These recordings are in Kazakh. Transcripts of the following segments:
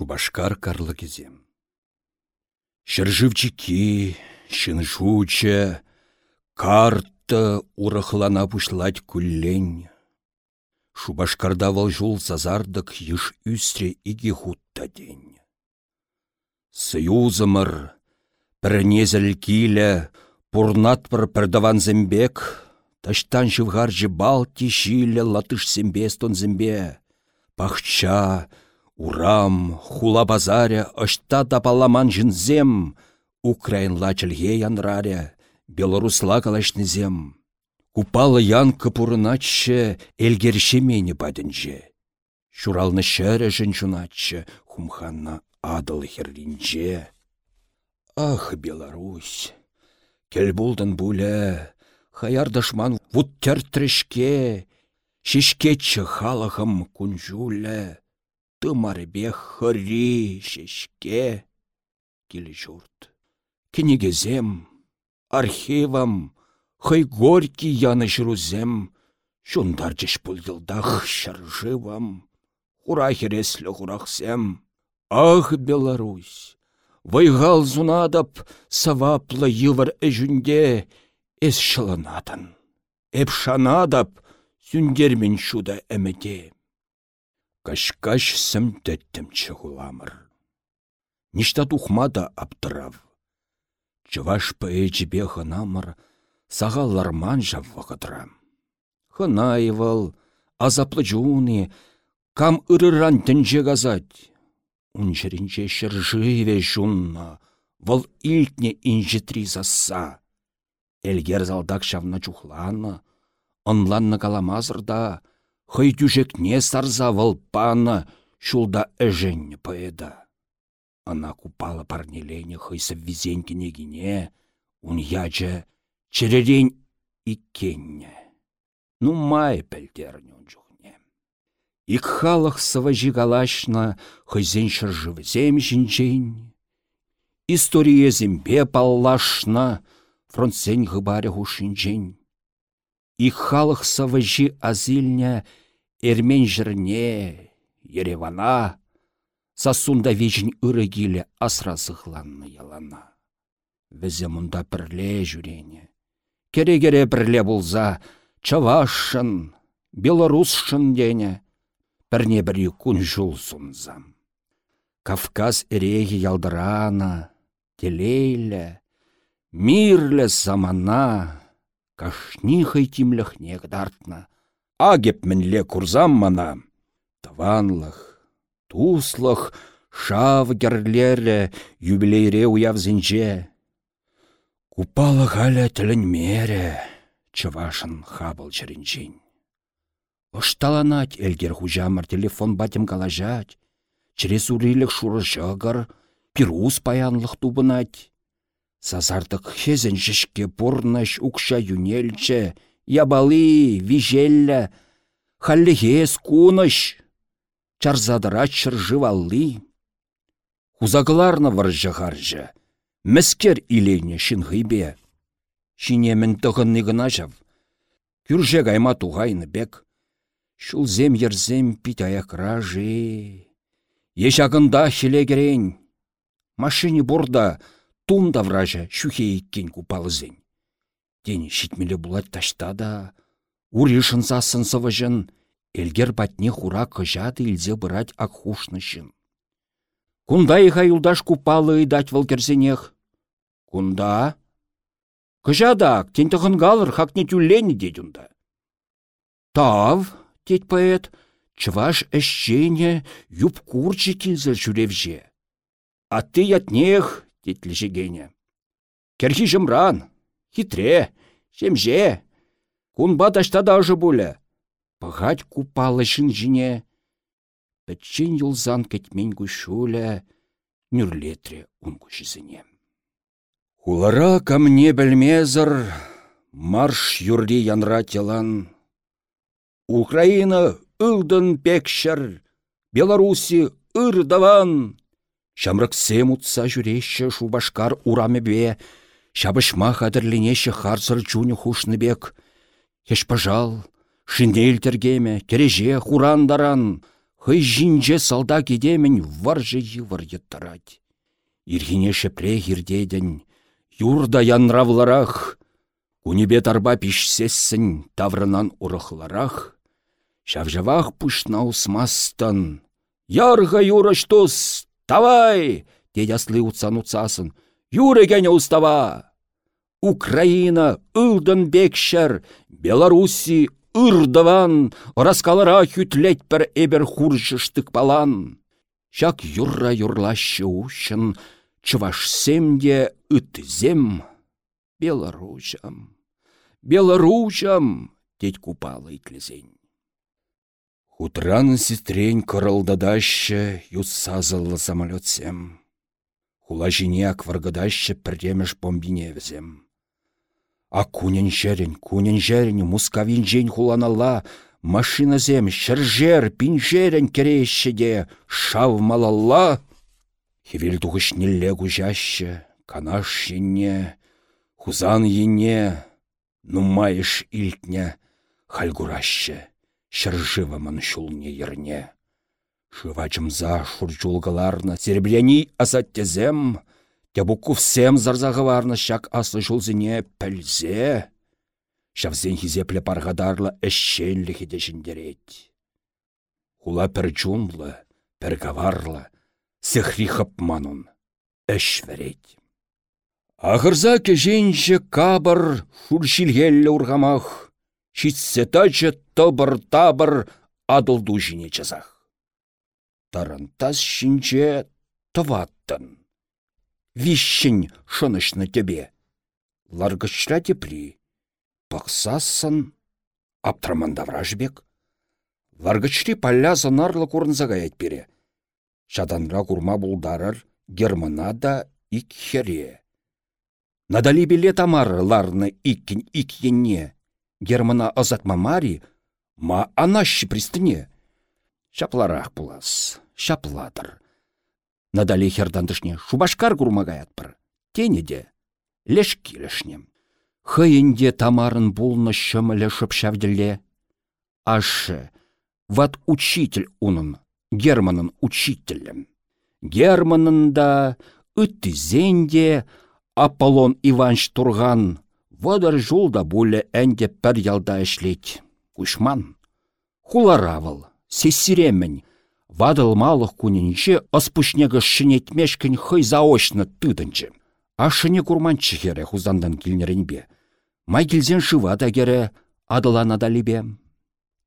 Шубашкар карлы кезем. Шыржывчики, шынжуче, карты урахлана пушлать күллен. Шубашкарда вал жул сазардық еш үстре иги хутта день. Союзымыр, пірнезіл килі, пурнатпыр пірдаван зембек, таштан живғар жібал тишилі латыш зембестон зембе. Пахча, урам, хула базаря, ышта тапаламан жінзем, Украинла чілге янраря, Белорусла калашнызем. Купалы янка пурыначче, элгерше мені бадынже. Шуралны шәрі жын хумханна адыл. Ах, Беларусь! Кел булдын буле, хаяр дышман вуд тәртрішке, шишкетчі халахым күнжулі, тымарбе хыри шешке. Келі жұрт. Кенегезем, архивам, хай горький яны жрузем, шундар жеш пулдылдах шаржывам, хура хереслі хурахсем. Ах, Беларусь! Вайгал зунадап саваплы йывыр әжүнде эс шылынатын. Эп шанадап сүндермен шуда әмеде. Каш-каш сім тәттім чығыламыр. Ништа тухмада аптырав. Чываш пәйчібе хынамыр, сағаларман жав вақытыра. Хынайвал, азаплы жуны, кам ырыран тінже газать. Унчерінче шыржыве жунна, вăл илтне инжетри засса. Элгер залдак çавна чухланна, онланны каламазырда, хăй тюжекне сарза вăл панна, çулда эженнне пăеда. Ана купала парнелене хăйсă визен кенегине, ун яче черерен иккенне. Ну май пәлтерню Ик халық сыважи галашна хызен шыржывзем жінчен. История зембе паллашна фронтсен гыбаре хушинчен. Ик халық сыважи азильня эрмен жірне, Еревана, сасунда вечін ырыгиле асра ялана. Візе мұнда бірле жүрене. Кере-кере бірле болза, чавашын, белорусшын дене пірне бірі күн. Кавказ эреги ялдырана, телейлі, мирлі замана, кашни хайтимліхне дартна. Агеп мінле курзам мана, таванлық, туслық, шав герлері юбилейре уяв зінже. Купалы галя тілін мере, чывашын хабыл чыринчень. Ышталанать элгер хужамыр телефон батем калажать. Через урилік шуры жығыр, пирус паянлық тубынать. Сазардық хезен жішке бұрныш укша юнелче, ябалы, вижеллі, халлихес куныш. Чарзадыра чыржывалли. Хузагларны варжы гаржы. Мәскер илене шинғибе. Шинемін тұғынны гына жав. Күрже гайма туғайны бек. Шулзем ерзем пит аякра жи. Еш ағында хелегерен. Машине бурда тунда вража шухе иккен купалызен. Ден шитмелі булат ташта да, уришын засын сывыжын, элгер батне хура кыжады илзе бырать ак хушнышын. Кунда иха юлдаш купалы идать валкерсенех? Кунда? Кыжадак, тен галыр хакне тюллені дедюнда. Тав, тет поэт, чваш әшчене юп курчы килзір жүревже. А ты ятнех, тетлі жегене. Керхи жымран, хитре, жемже, кунба ташта да ұжы бұлі. Пағать купалышын жіне, пәтчен юлзан кетмен күшулі, нүрлетре ұн күшізіне. Хулара камне бәлмезір, марш юрди янра телан, Украина ылдын пекшір, Беларуси ырдаван. Шамрыксем утса жүреші шубашкар бе, шабышма қадірленеші харсыр жуны хушны бек. Хеш пажал, шиндел тергеме, кереже хурандаран, Хый жинже салда кедемін варжы йывыр еттарать. Ирхине шепле хирдейден, юрда янравларах, кунебе тарба пишсессін таврынан урықларах, Шавжавах пушна усмастан. Ярға тус, тавай! Дедяслы утсан утсасын. Юры гене устава! Украина ылдын бекшер, Беларуси ырдыван, раскалара хүтлет бір эбер хуржыштык балан. Шак юрра юрлашы ушын, чывашсемде ытзем, Беларусям, Беларусям, дед купала итлезень. Утран сестрень коралдадаще юсазылы самолетсем. Хула жинек варгадаще пірдемеш бомбиневзем. А кунен жерін, кунен жерін, мускавин жень хуланала, машина зем, шыржер, пинжерін керещеде, шавмалалла. Хевел туғыш нелле гужаще, канаш ене, хузан ене, нумайыш илтне, хальгураще шыржывымын шулне ерне. Шывачымза шурчулгаларна серебряни азаттезем, Тябуку всем зарзағыварны шак аслы жулзіне пәлзе. Шавзен хизепле парғадарлы әшшенлі хедешіндерет. Хула пір джунлы, пір гаварлы, сыхри манун, әш верет. Ағырза кеженші кабыр шуршилгеллі урғамах, Шитсетачы тобыр-табыр адылду жіне чазах. Тарантас шинче тываттын. Вишшін шынышны тебе. Ларгышра тепри. Пақсасын аптрамандавражбек. Ларгычри палля занарлы курнзага бере. Шаданра курма булдарыр германа да икхере. Надали билет ларны иккін икенне. Германа азатма мари, ма анащи пристыне. Шапларах пулас, шапладыр. Надали хердандышне шубашкар курмагаят бір. Тенеде, леш килешнем. Хыйынде тамарын булны шымылы шыпшавділе. Ашы, ват учитель унын, Германын учителем. Германын да, зенде, Аполлон Иванш Турган Вăдăр жулда булле әнде пәр ялда эшлет. Кушман. Хуларавыл, сессиреммень. Вадыл малық күнінше ыспушнегі шынетмешкін хый заочны тыдынчы. Ашыне курманчы хере хузандан килнеренбе. Май килзен шыва да кере адылана далибе.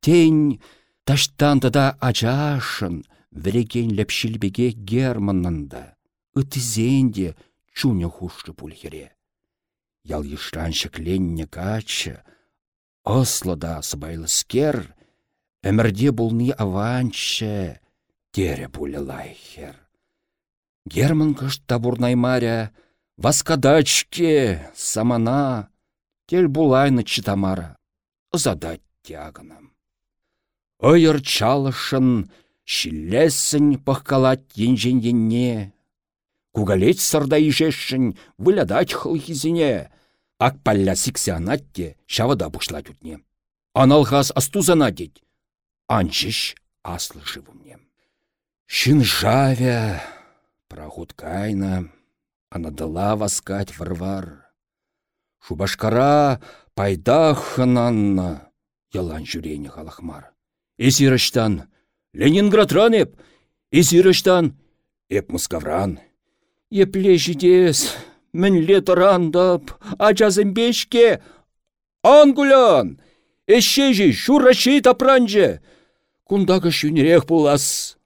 Тень таштанды да ачашын, врекен лепшілбеге германнанда. Үтізенде чуне хушты пульхере ял йышраншык ленне качы, Ослода скер, әмірде бұлны аванчы, тере пулі лайхер. Герман кышт табурнаймаря, васкадачке, самана, тел булайны читамара, ызадать тягынам. Ойыр чалышын, шиллесін пахкалать енжен-енне, Кугалеть сырда ижешшін, вылядать хылхизіне. Ак палля сиксианатте, шавада бушлать утне. Аналхас астузана деть. Анчыш аслы живумне. Шын жавя, проход кайна, анадала васкать варвар. Шубашкара пайдахынанна, ялан жүрейні халахмар. Эсирыштан, Ленинград ранеп, эсирыштан, эп мускавран. Епле жидес, мінле тұрандып, ажазын бешке, ангулян, эшшежі, шураши тапранжы. Кундағы шүнерек булас.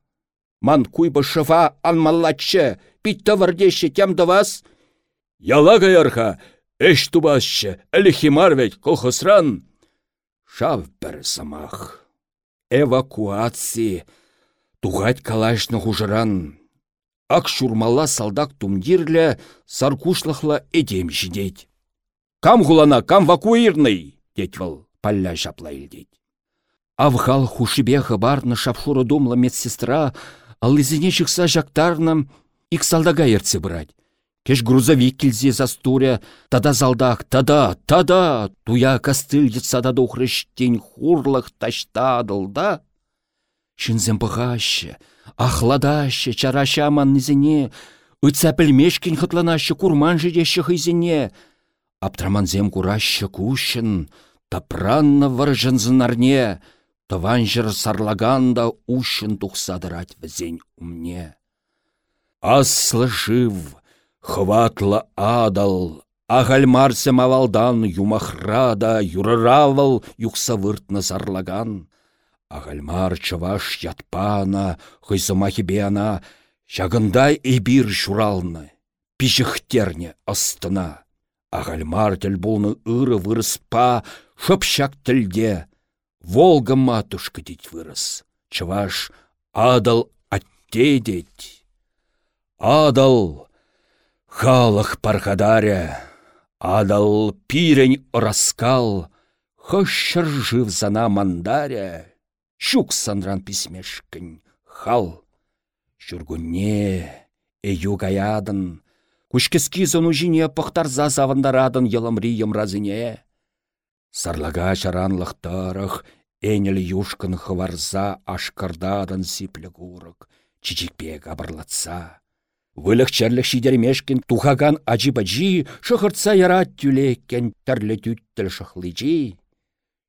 Ман куйбы шыва анмаллатшы, питті вардеші вас. Яла каярха, эш тубасшы, әлі химар ведь колхосран. Шав бір самах. Эвакуации. Туғать калашны хужыран. Ак шурмала салдак тумдирлі саркушлықла эдем жидет. Кам хулана, кам вакуирный, деть вал, палля жапла илдет. Авхал хушибеха барны шапшуры думла медсестра, алызине шықса жактарным, ик салдага ерце брать. Кеш грузовик келзе застуря, тада залдақ, тада, тада, туя кастыл етсада духрыш тень хурлық таштадыл да. Шынзем бұғашы, ахладашы, чараша маннызіне, үтсә пілмешкін хытланашы курман жидеші хызіне. Аптраманзем курашы кушын, тапранна варжынзынарне, жыр сарлаганда ушын тухсадырать візен умне. Аслы жив, хватлы адал, Ағальмарсем авалдан юмахрада юрыравыл юқса выртны зарлаган. Ағальмар чываш ятпана, хыйзыма хибеана, Шагындай эбир шуралны, пишіхтерне астына. Ағальмар тіл болны ыры вырыспа, шыпшак тілде, Волга матушка дить вырыс, чываш адал аттедеть. Адал, халық пархадаря, Адал пирень раскал, Хошшыр жив зана мандаря, Щук сандран писмешкін хал. Жүргүнне, эю гаядын, Күшкески зону жине пықтарза завандарадын елымри емразыне. Сарлага шаранлықтарық, Энел юшкын хыварза ашкардадын сиплі гурық, Чичикпек абырлатса. Вылық чәрлік шидермешкін тухаган ажи-баджи шықыртса ярат тюлеккен тірлі түттіл шықлыжи.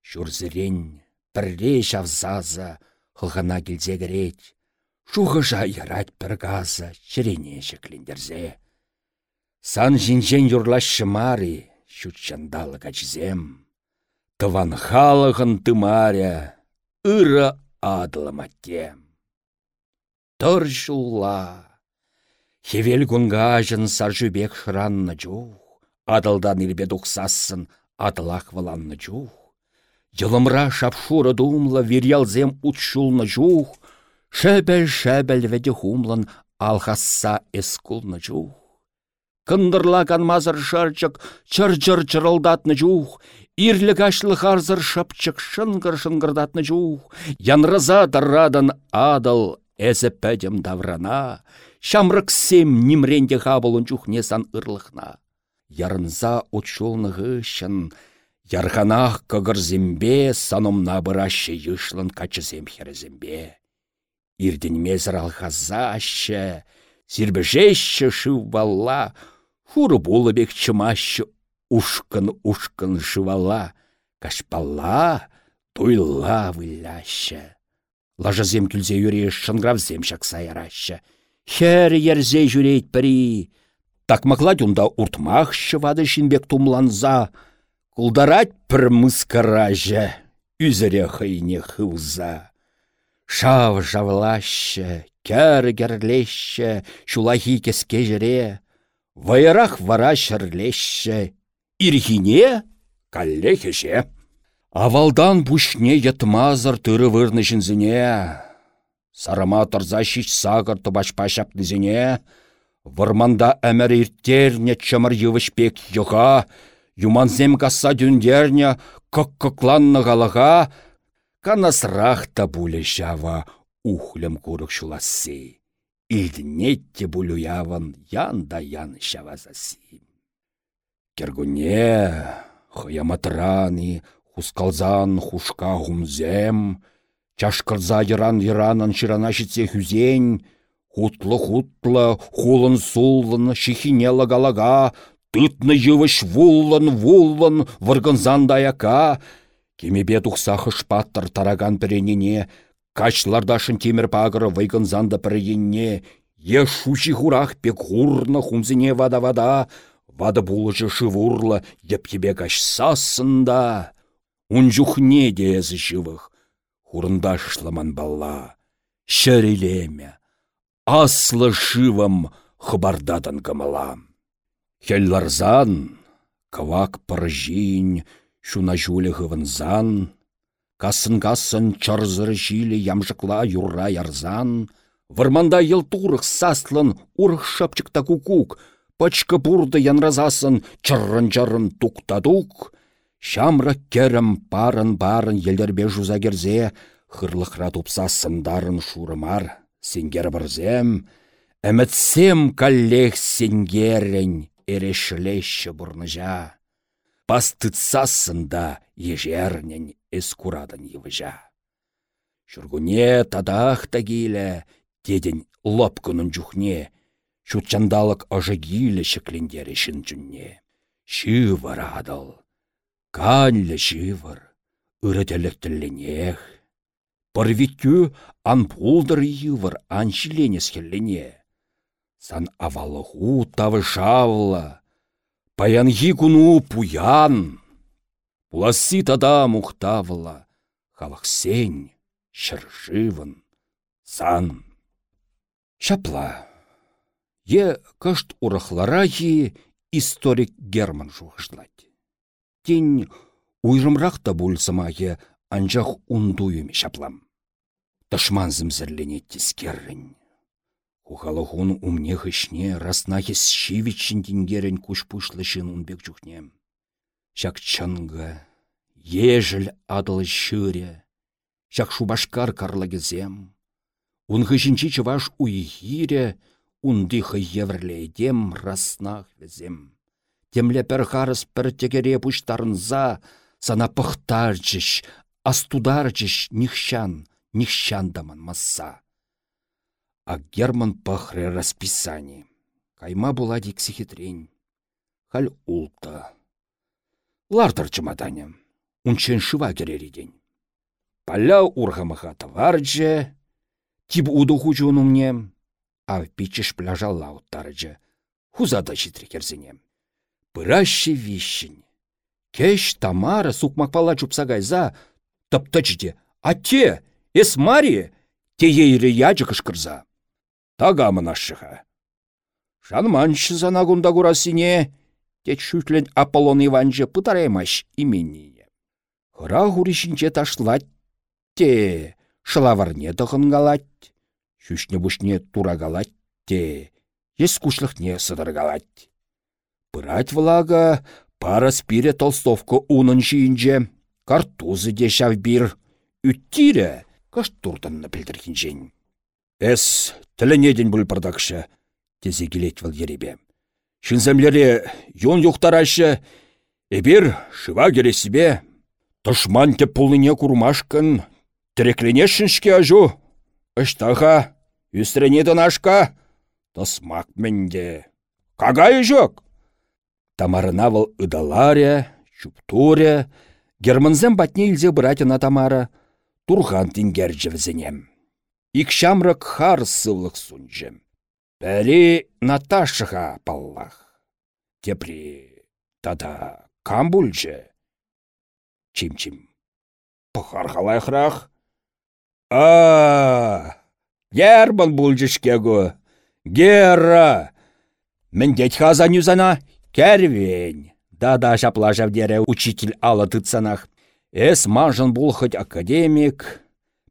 Шүрзірен, пірре шавзаза, хылғана келзегірет. Шуғыжа ярат газа, шірене. Сан жинжен юрлаш шымари, шүтчандалы качзем. Тыван халығын тымаря, адылыматтем. Тұр жула. Хевел саржубек шыранны жух, адылдан илбе дұқсасын адылақ валанны жух. Йылымра шапшуры думлы вирялзем утшулны жух, шәбәл-шәбәл вәде хумлын алхасса эскулны жух. Кындырлаган мазыр шарчык чыр-чыр чырылдатны жух, Ирлік ашлық арзыр шапчык шынгыр-шынгырдатны жух, Янрыза даррадан адыл әзі пәдем даврана, Шамрыксем нимренде хабылын чухнесан ырлыхна. Ярынза учулны гышын, ярханах кыгырзембе санымна бұрашы йышлын качызем херезембе. Ирденмезір алхазашы, сирбежеші шывалла, хуры болы бек чымашы ушкын-ушкын шывалла, кашпалла, туйла вылляшы. Лажызем күлзе юре шынгравзем шакса ярашы. Хәр ерзе жүрейт бірі. Такмақла дюнда уртмақ шывады шинбек тумланза. Кулдарать пір мыскаража, үзіре хыйне хывза. Шав жавлашы, кәр керлеші, шулахи кеске жіре. Вайрақ вара шырлеші, ирхине калле хеше. Авалдан пушне ятмазыр түрі вырны жінзіне. Сарама тұрза шиш сағыр тұбашпа шапнызіне, Вырманда әмір ирттерне чымыр ювышпек юға, Юманзем касса дүндерне кық-кықланны ғалыға, Канасрақ та бұлі жава курық шуласы. Илдінетте бұлі явын ян шавазасы. Кергуне, хыяматраны, хускалзан хушка хумзем, Чашкырза йыран йыранын шырана шитсе хүзен, хутлы-хутлы, хулын-сулын, шихине лагалага, тытны йывыш вуллын-вуллын, выргынзан даяка, Кемебе тухса хышпаттыр тараган піренене, качлардашын темір пағыры вайгынзанды піренне, е шучи хурах пек хурны хумзіне вада-вада, вады булыжы шывурлы, епкебе кашсасында. Унжухне дезі живых, хурындашламан балла, шәрелеме, аслы шывым хыбардадан кымылам. Хелларзан, квак пыржин, шуна жулі хывынзан, касын-касын чарзыр жилі ямжықла юрра ярзан, Варманда ел турых саслын урых шапчыкта кукук, пачка бурды янразасын чыррын-чыррын тук-та-тук, Шамры керім барын-барын елдербе жуза керзе, хырлықра тупса сындарын шурымар, сенгер бірзем, әмітсем каллех сенгерен эрешлеші бұрныжа. Пастытса сында ежернен эскурадын евыжа. Шүргуне тадах тагиле, деден лопкунын жүхне, Шутчандалық ажыгилі шеклендері жүнне. Шывыр адыл, канлі шывыр, үрітеліктілінех. Пырвиттю анпулдыр йывыр аншиленес хеллене. Сан авалығу тавы шавла, паянхи куну пуян. Пуласы тада мухтавла, халықсен, шыршывын, сан. Шапла. Е кышт урахлара историк Герман жуғышлать. Тень уйрымрақ та е анжақ ундуюме шаплам. Тышман зімзірлене тискеррін. Хухалахун умне хышне раснахес шивичін тенгерін күш пушлышын унбек жүхнем. Шак чанга, ежіл адыл шыре, шак шубашкар карлагезем. Унхышынчи чываш уйхире, ундихы еврлейдем раснах візем. Темле пір харыс пір тегере сана пықтарчыш, астударчыш нихшан, нихшандаман масса. А Герман пахре расписани. Кайма була дикси хитрень. Халь улта. Лартар чемоданя. Унчен шыва кереридень. Паля урхамаха товарче, тип удуху мне а пичеш пляжалла уттарыжы. Хузада читри керзіне. Пыраще вищень. Кеш Тамара сукмакпала чупсагайза, тыптычде, а те, эс Мария, те ейрі яджы кышкырза. Тага мынашыға. Шанманшы зана гунда гурасине, те чүтлен Аполлон Иванжы пытараймаш именіне. Хыра хуришінче ташлать те, шылаварне тығынгалать. Шүшне-бушне турагалать те, ес кушлыхне сыдыргалать. Пырать влага, пара спире толстовка унын жиінже, картузы де бир, үттире, каш турданны білдіргенжен. Эс, тілінеден бұл пырдақшы, тезе келет выл еребе. Шынземлері юн юқтарашы, эбір шыва кересібе, тұшман теп пулыне курмашкын, тірекленешіншке ажу, Ыштаха, Үстірене донашка, тосмак менде. Кагай жоқ? Тамарына выл ыдаларя, чуптуря, германзем батне илзе братина Тамара, турхан тингер жевзенем. Икшамрак хар сывлық сунжем. Пәлі Наташаға паллах. Тепри тада камбульже. Чим-чим. Пұхар халайхрақ. А, Герман бұлжышкегі. Гера! Міндет хазан юзана кәрвен. Да-да шапла жавдері учитель ала тыцанах. Эс мажын бұл хоть академик,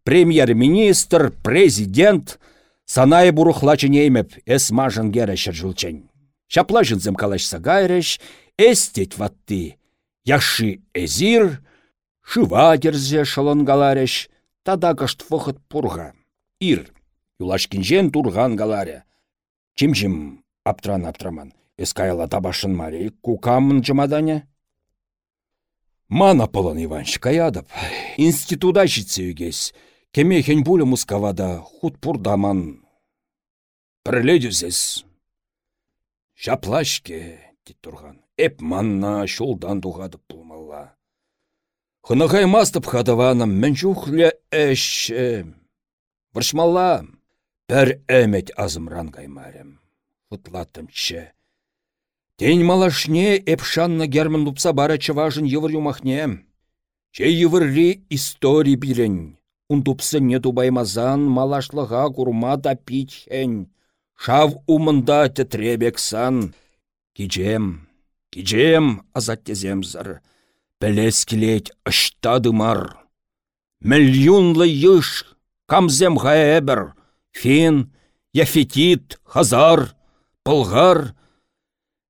премьер-министр, президент, санай бұрықлачын еймеп, эс мажын гері шыржылчен. Шапла жынзым калашса эстет ватты. Яши эзир, шыва дерзе шалонгаларыш, тада кашт фохыт пурға. Ир, юлашкинжен турган галаря. Чим-чим аптран аптраман. Эскайла табашын мари кукамын жымаданя? Мана полон Иванш каядып. Институда житсе. Кемехен пулі мускавада худ пурдаман. Пірледюзес. Шаплашке, дит турган. Эп манна шулдан туғадып пулмалла. Хынығай мастып хадаваным, мен жухле әші. Варшмалла, Пәр әмет азымран каймарем. Футлаттымчы. Тень малашне эпшанна герман лупса бара чыважын йывыр юмахне. Че йывырри истори билен. Унтупсы не тубаймазан малашлыға курма да пичхен. Шав умында сан. Кичем, кичем азат теземзір. Пәлес келет ыштадымар. Миллионлы йыш, камзем ғаэбір. Фин, Яфетит, Хазар, Пылғар.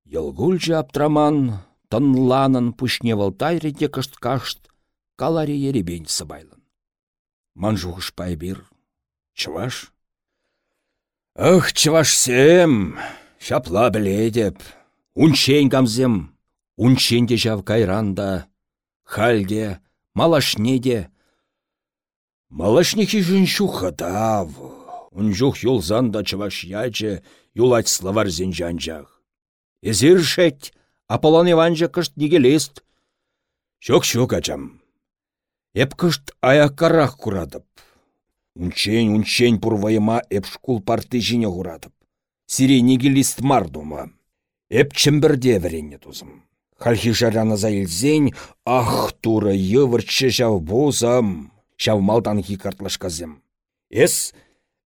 Йылгульчы аптраман, тынланын пүшне валтайреде кышт-кашт, калари еребен сыбайлын. Манжуғыш пайбир, чываш? Ах, сем, шапла біледеп, унчен камзем, унчен де жав кайранда, халде, малашнеде, Малашнихи жын шухатав. Унжух юлзан да чываш яче юлать словарзен жанжах. Эзір шәт, Аполлон Иванжа кышт негелест. Шок-шок ачам. Эп кышт аяккарах курадып. Унчен, унчен пурвайыма эп шкул парты жіне курадып. Сире негелест мардума. Эп чембірде врене тузым. Хальхи жарана заилзень, ах, тура йывырчы жав бозам. Шав малдан картлашказым. Эс,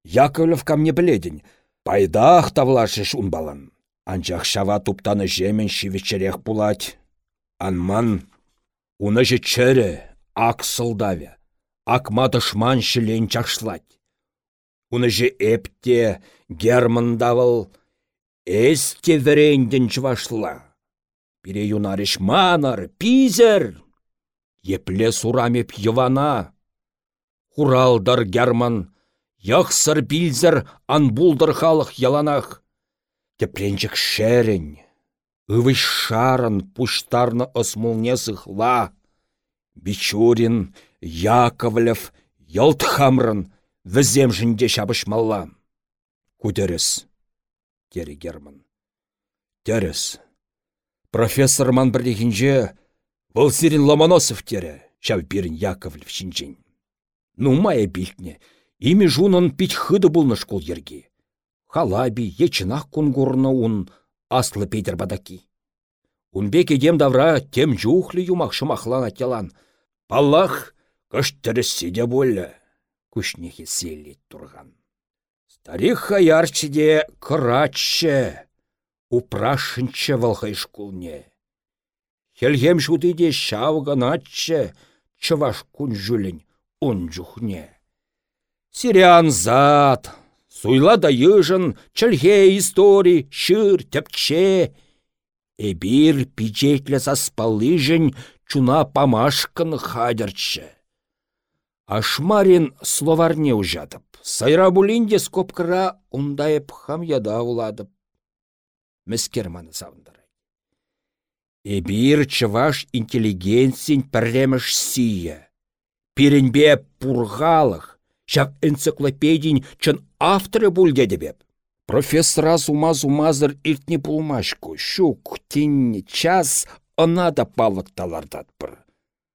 Яковлев камне біледін. Пайдах тавлашыш унбалан. Анчах шава туптаны жемен шивечерех пулать. Анман, уны же ак сылдаве, акма дышман шілен чақшлать. Уны же эпте, германдавыл, эсте веренден чвашла. Пире юнариш манар, пизер. Епле сурамеп йывана. Хуралдар герман, яхсыр билзер анбулдыр халық яланах. Тепленчік шәрін, ывы шарын пуштарны осмулне сыхла. Бичурин, Яковлев, Ялтхамрын візем жінде шабышмалла. Кудеріс, дері Герман. Деріс. Профессор ман бірлігінже, бұл сирин Ломоносов тері, шав Яковлев шинжен. Ну, мая бихне, ими жунын пить хыды бұлны школ ерге халаби, ечінақ кунгурны ун аслы Петер бадаки. Унбек едем давра тем жухлі юмақ шымақлан ателан. Паллах кыштырыссе де болы, күшнехе селет тұрған. Старих хаярчыде кыратшы, упрашынчы валхай шкулне. Хелгем шутыде шавганатчы, чываш күн жүлін он жухне. Сириан зат, Суйла да йыжын, чӹлхе истори, шыр, тепче. Эбир пичетле саспалыжын чуна памашкын хадерчче. Ашмарин словарне сайра булинде скопкыра ундайып хам яда уладып. Міскер маны савындырай. Эбир чываш интеллигенсин пірреміш сия. Пиренбе пурғалық, Шак энциклопедин чын авторы бульдеді беп. Профессора зума-зумазыр иртне пулмашку, щук, тинне, час, ына да палыкталардат бір.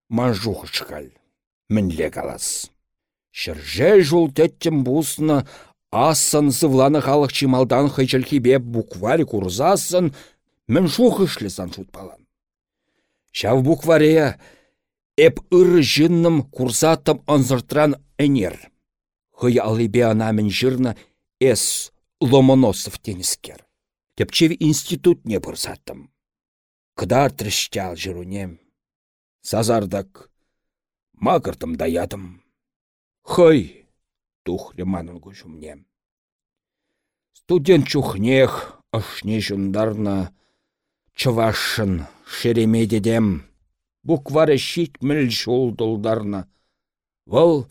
Мажух шкал. Мінле калас. Шырже тәттім бусны, асын зывланы халық чималдан беп букварь курзасын, мін жух ішлі шутпалан. Шав букварея, эп ыры жынным курсатым анзыртран энер. Хый алыбе анамін жырна эс Ломоносов тенескер. Тепчев институт не бұрзаттым. Кыдар тріштял жырунем. Сазардак. Мағырдым даядым. Хый, тухлі манын күшімне. Студент чухнех, ашне жундарна, чывашын шеремедедем. Буквары щит мүл жолдылдарна. Вол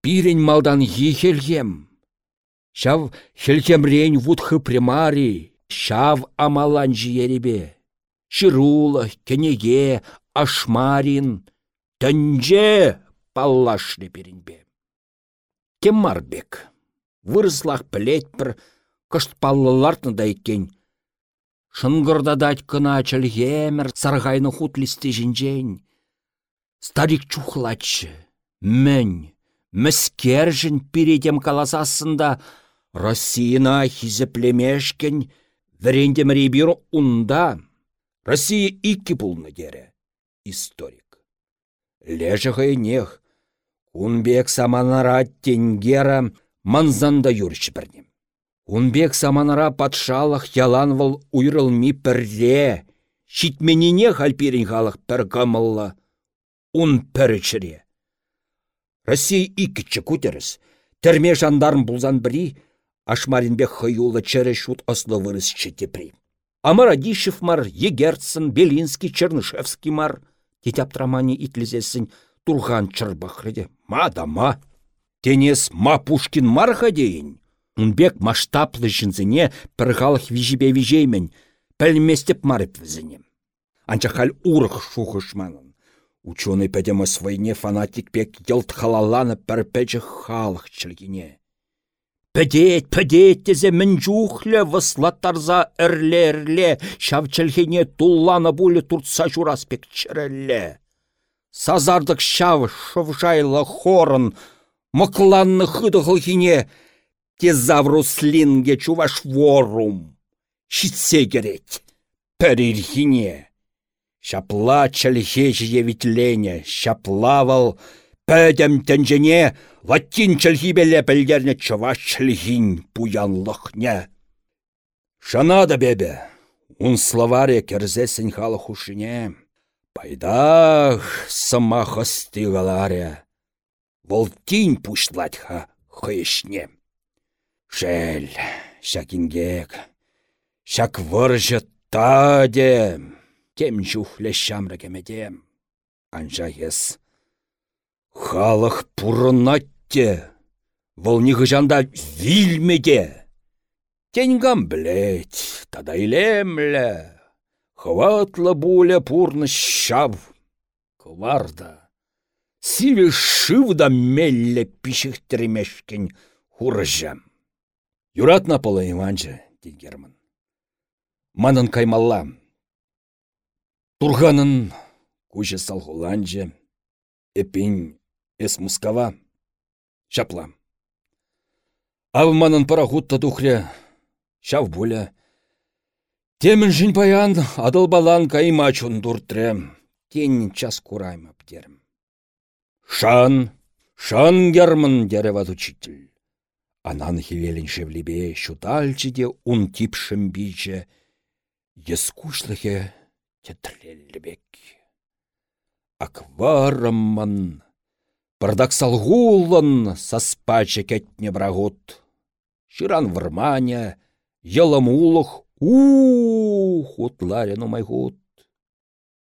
пирен малдан ехелгем. Шав хелхемрен вудхы примари, шав амалан жиеребе. Ширула, кенеге, ашмарин, тәнже паллашны перенбе. Кем марбек? Вырыслах плеть бір кышт паллылартны да еккен. Шынгырдадать кына чәлгемір сарғайны хутлисті жінжен. Старик чухлачы, мән, Міскержін передем каласасында Россияна хизеплемешкен вірендем ребір унда. Россия икки пулны дере. Историк. Лежі нех. Унбек саманара тенгера манзанда юрчы бірнем. Унбек саманара патшалық яланвал ми пірре. Шитменіне халперін халық пір камылла. Ун пірічіре. Россия иккітчі кутеріс. Терме жандарм бұлзан бірі, Ашмаринбек хыюлы чәрі шут ослы вырыс четепри. Амар Адишев мар, Егерцін, Белинский, Чернышевский мар. Тетяп трамани итлізесін Турған чырбақрыде. Ма да ма. Тенес ма Пушкин мар хадейін. Унбек масштаплы жінзіне пірғалық вижібе вижеймен, пәлместеп марып візінем. Анча хал урық шухышманын. Ученый пәдеміс войне фанатик пек елт халаланы пәрпәчі халық чілгіне. Пәдет, пәдет тезе мін жухлі вăслаттарза әрлі-әрлі, шавчілхене тулланы бұлі туртса жураспек чірілі. Сазардық шав шывжайлы хорын, мұқланны хыдығылхине, тезавруслинге чуваш ворум. Шитсе керет, пәрірхине. Шапла чәлхе жевітлене, шаплавал, пәдем тәнжене, латин чәлхибелі пәлдерне чаваш чәлхин пуянлықне. Шанада бебе, ун словаре керзесін халы хушине, пайдах сама хыстыгаларе, волтин пушлатха хыйшне. Шәл, шакингек, шак выржы тадем тем чухле çамрă кеметем. Анжа ес. Халық пурынатте, вăл нихăçанда вильмеде. Теньгам блять, тада илемлле. Хватлы буля пурны шав. Кварда. Сиве шывда мелле пишехтермешкен хуржам. Юратна пола Иванча, Герман. Манын каймаллам. Турғанын көже салғыланже, эпин эс мускава, шапла. Авманын парахутта тухре, шав буля. Темін жын паян адыл балан каймачун дуртре, тень час курайма птерім. Шан, шан герман дереват учитель. Анан хевелін шевлебе, шутальчиде ун типшым биче, ескушлыхе тетреллебек. Акварамман, пардаксалгулан саспача кетне брагут. Ширан варманя, яламулах, ух, утларен умайгут.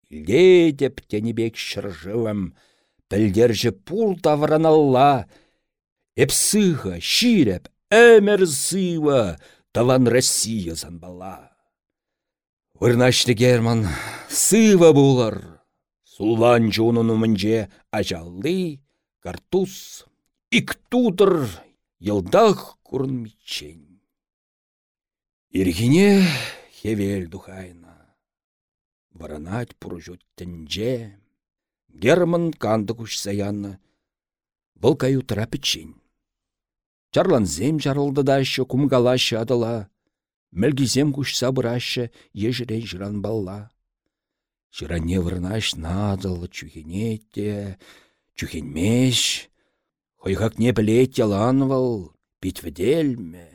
Ледеп тенебек шыржывым, пілдерже пул тавраналла, Эпсыға, ширеп, әмір сыва, таван Россия занбала. Вырнашты Герман, сыва булар. Сулан жунын умынже ажаллы, картуз, иктудыр, йылдах курын митчен. Иргине хевел духайна. Варанать пуржут тенже. Герман канды күш саянна. Бұл каю Чарлан зем жарылды да еще кумгала адыла. Мәлгізем күшса бұрашы ежірен жыран балла. Жыране вырнаш надыл чухенетте, чухенмеш, хойхак не білет яланвал, битведелме,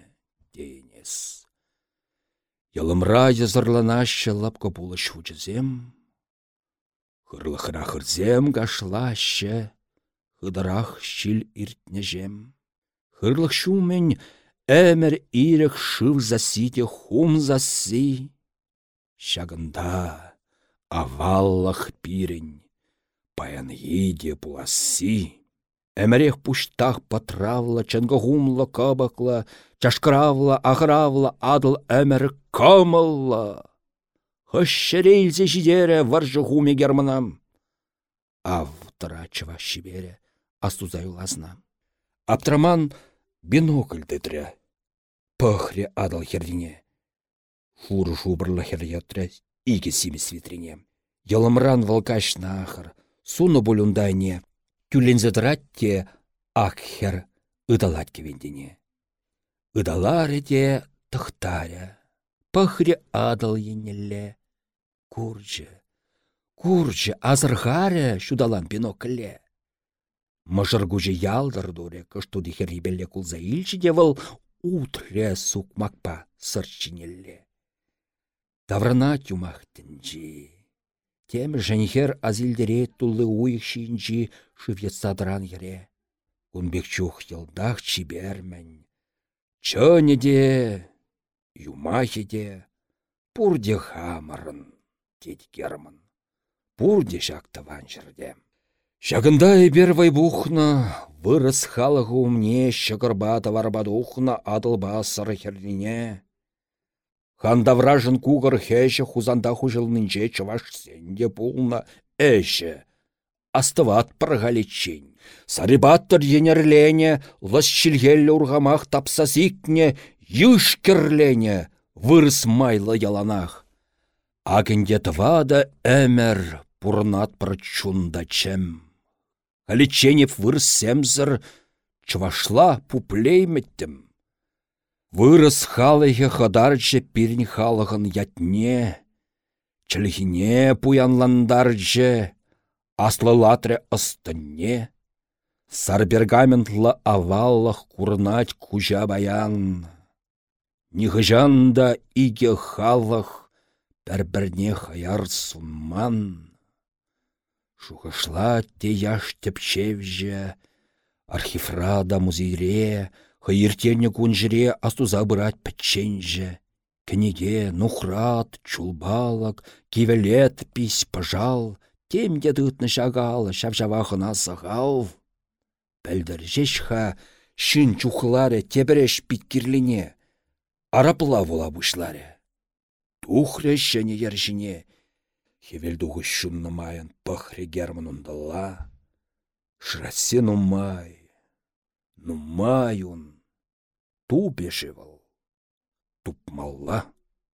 дейнес. Ялымра езырланашы лапка бұлы шучызем, Хырлықыра хырзем гашлашы, хыдырах шил иртнежем. Хырлық шумен Әмір ирек шыв засите хум засы. Шагында аваллах пирень, паян еде пуласы. Әмірех пуштах патравла, чанга хумла кабакла, чашкравла, ағравла, адыл әмір камалла. Хышшерелзе жидере варжы хуме германам. Ав тұрачыва шибере, астузаюлазна. Аптраман бинокль детря. Пăхре адал херрине. Фур шубырлы херьятря иге симес витрине. Йылымран вăлкаш нахыр, суны болюндайне, тюлензе дратте акхер ыдалать кевендине. Ыдаларе те тăхтаря, пăхре адал еннелле. Курче, курче, азырхаря шудалан бинокле. Мыжыргуже ялдыр дуре, кыштуды херрибелле кулза илчі де вăл утре сукмакпа сырчинелле. Таврана тюмах тінжі. Тем женхер азилдере туллы уйық шинжі шывет ере. Кунбек чух йылдах чибермен. Чöне де, юмахе де, пурде хамырын, дед герман. Пурде шактыван жердем. Шагында эбер вайбухна, вырыс халығы умне, шығырбата варбадухна адылба сыры хернине. Ханда вражын кугыр хәші хузанда хужылнынче чываш сенде пулна әші. астыват паргалечень. Сарибаттыр енерлене, ласчилгелле ургамах тапсасикне, юшкерлене, вырыс майлы яланах. Агенде твада әмір пурнат чунда чем. Аличенев вырыс семзір, чвашла пуплейметтім. Вырыс халыхе хадарчы пирн халығын ятне, чілгіне пуянландарчы, аслылатре ыстынне, сарбергаментлы аваллах курнать кужа баян. Нихыжанда иге халық бір-бірне хаяр сунман. Шухышла те яш тепчевже, архифрада музейре, хайыртене кунжире астуза бырать пәтченже. Кенеге, нухрат, чулбалак, кивелет пись пажал, темде дытны шагал, шавжавахына сағал. Пәлдір жешха, шын чухларе тебереш питкирлине, арапла вола бушларе. Тухре ержине, хевелдуғы шунны майын пăхре герман ундалла, шрасе нумай, нумай он, тупешевал, тупмалла.